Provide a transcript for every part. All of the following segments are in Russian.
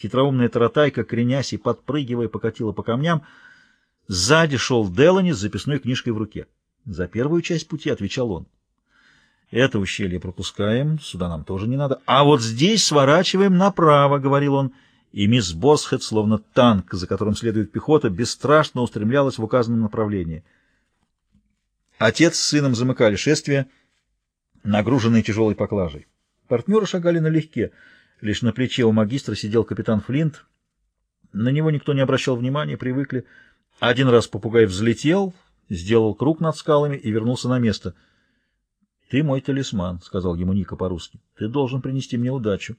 Хитроумная таратайка, кренясь и подпрыгивая, покатила по камням. Сзади шел Делани с записной книжкой в руке. За первую часть пути отвечал он. Это ущелье пропускаем, сюда нам тоже не надо. А вот здесь сворачиваем направо, — говорил он, и мисс Босхед, словно танк, за которым следует пехота, бесстрашно устремлялась в указанном направлении. Отец с сыном замыкали шествие, нагруженные тяжелой поклажей. Партнеры шагали налегке. Лишь на плече у магистра сидел капитан Флинт. На него никто не обращал внимания, привыкли. Один раз попугай взлетел, сделал круг над скалами и вернулся на место — «Ты мой талисман», — сказал ему Ника по-русски. «Ты должен принести мне удачу».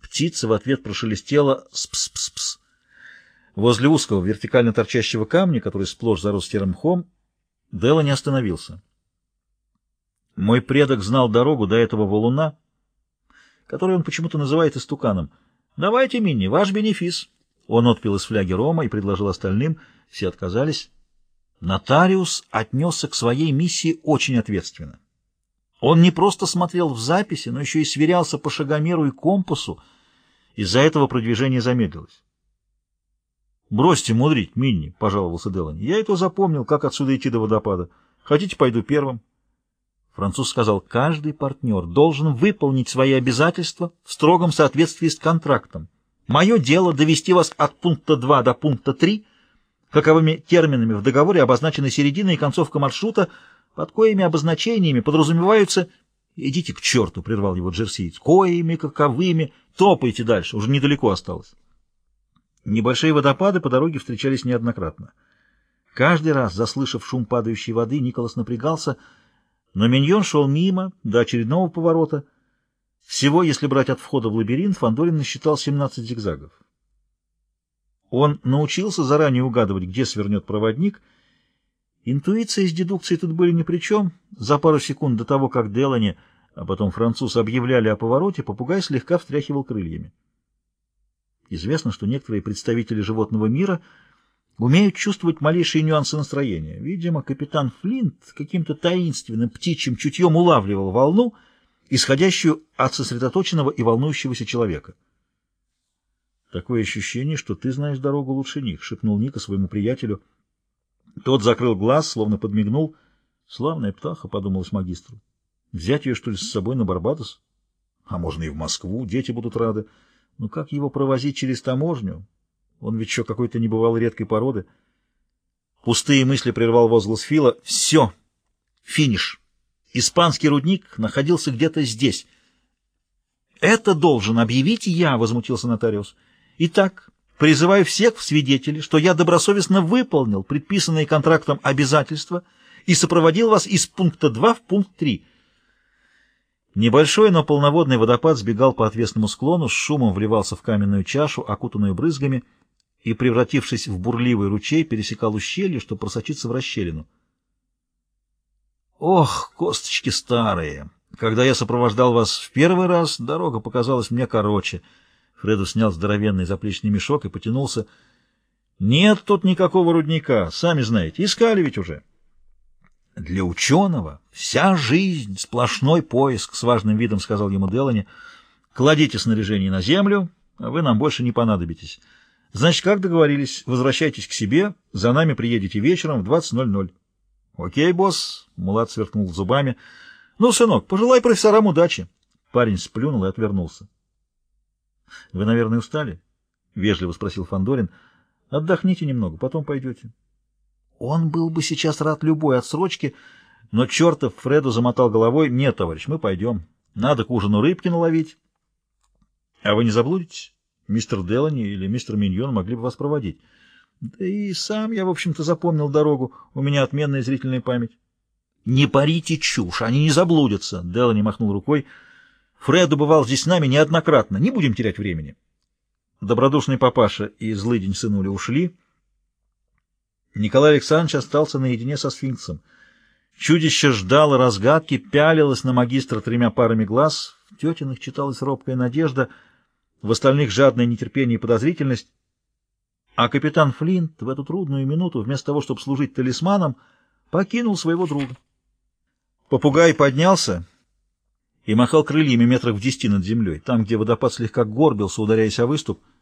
Птица в ответ прошелестела «спс-пс-пс». Возле узкого вертикально торчащего камня, который сплошь зарос серым мхом, Делла не остановился. Мой предок знал дорогу до этого валуна, который он почему-то называет истуканом. «Давайте, Минни, ваш бенефис». Он отпил из фляги рома и предложил остальным. Все отказались. Нотариус отнесся к своей миссии очень ответственно. Он не просто смотрел в записи, но еще и сверялся по шагомеру и компасу. Из-за этого продвижение замедлилось. «Бросьте мудрить, Минни», — пожаловался Делани. «Я это запомнил, как отсюда идти до водопада. Хотите, пойду первым?» Француз сказал, «Каждый партнер должен выполнить свои обязательства в строгом соответствии с контрактом. Мое дело довести вас от пункта 2 до пункта 3, каковыми терминами в договоре обозначены середина и концовка маршрута, под коими обозначениями подразумеваются... Идите к черту, — прервал его джерсиец. Коими, каковыми. Топайте дальше, уже недалеко осталось. Небольшие водопады по дороге встречались неоднократно. Каждый раз, заслышав шум падающей воды, Николас напрягался, но миньон шел мимо, до очередного поворота. Всего, если брать от входа в лабиринт, Фандорин насчитал 17 зигзагов. Он научился заранее угадывать, где свернет проводник — Интуиция с дедукцией тут были ни при чем. За пару секунд до того, как Делани, а потом француз объявляли о повороте, попугай слегка встряхивал крыльями. Известно, что некоторые представители животного мира умеют чувствовать малейшие нюансы настроения. Видимо, капитан Флинт каким-то таинственным птичьим чутьем улавливал волну, исходящую от сосредоточенного и волнующегося человека. «Такое ощущение, что ты знаешь дорогу лучше них», — шепнул Ника своему приятелю — тот закрыл глаз, словно подмигнул. Славная птаха, — подумалось магистру. Взять ее, что ли, с собой на Барбадос? А можно и в Москву, дети будут рады. Но как его провозить через таможню? Он ведь еще какой-то небывалой редкой породы. Пустые мысли прервал возглас Фила. Все! Финиш! Испанский рудник находился где-то здесь. «Это должен объявить я», — возмутился нотариус. «Итак, Призываю всех в свидетели, что я добросовестно выполнил предписанные контрактом обязательства и сопроводил вас из пункта 2 в пункт 3. Небольшой, но полноводный водопад сбегал по отвесному склону, с шумом вливался в каменную чашу, окутанную брызгами, и, превратившись в бурливый ручей, пересекал ущелье, чтобы просочиться в расщелину. Ох, косточки старые! Когда я сопровождал вас в первый раз, дорога показалась мне короче — Фреду снял здоровенный заплечный мешок и потянулся. «Нет тут никакого рудника, сами знаете, искали ведь уже». «Для ученого вся жизнь — сплошной поиск», — с важным видом сказал ему Делани. «Кладите снаряжение на землю, а вы нам больше не понадобитесь. Значит, как договорились, возвращайтесь к себе, за нами приедете вечером в 20.00». «Окей, босс», — Мулат сверкнул зубами. «Ну, сынок, пожелай профессорам удачи». Парень сплюнул и отвернулся. — Вы, наверное, устали? — вежливо спросил Фандорин. Отдохните немного, потом пойдете. Он был бы сейчас рад любой отсрочке, но чертов Фреду замотал головой. — Нет, товарищ, мы пойдем. Надо к ужину рыбки наловить. — А вы не заблудитесь? Мистер Делани или мистер Миньон могли бы вас проводить. Да и сам я, в общем-то, запомнил дорогу. У меня отменная зрительная память. — Не парите чушь, они не заблудятся. Делани махнул рукой. — Фреду бывал здесь с нами неоднократно. Не будем терять времени. Добродушный папаша и злыдень сынули ушли. Николай Александрович остался наедине со сфинксом. Чудище ждало разгадки, пялилось на магистра тремя парами глаз. В тетиных читалась робкая надежда, в остальных жадное нетерпение и подозрительность. А капитан Флинт в эту трудную минуту, вместо того, чтобы служить талисманом, покинул своего друга. Попугай поднялся и махал крыльями метрах в десяти над землей, там, где водопад слегка горбился, ударяясь о выступ —